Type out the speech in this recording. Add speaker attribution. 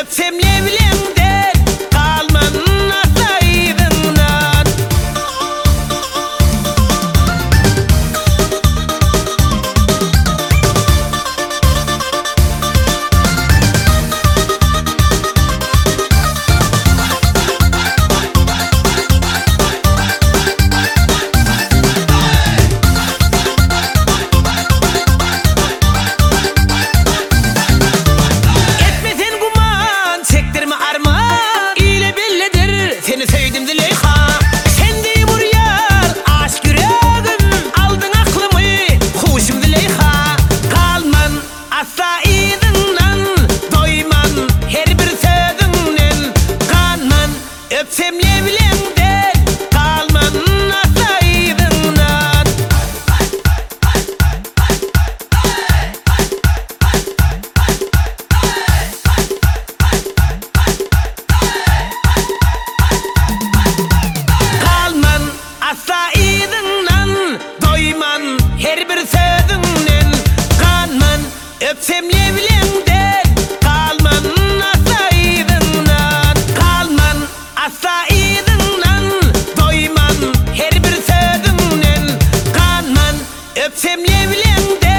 Speaker 1: Öpfem levlem Ötsem leblenden kalmam asaydından Kalmam asaydından doymam her bir sözünden Kanman öpsem Semlevilen de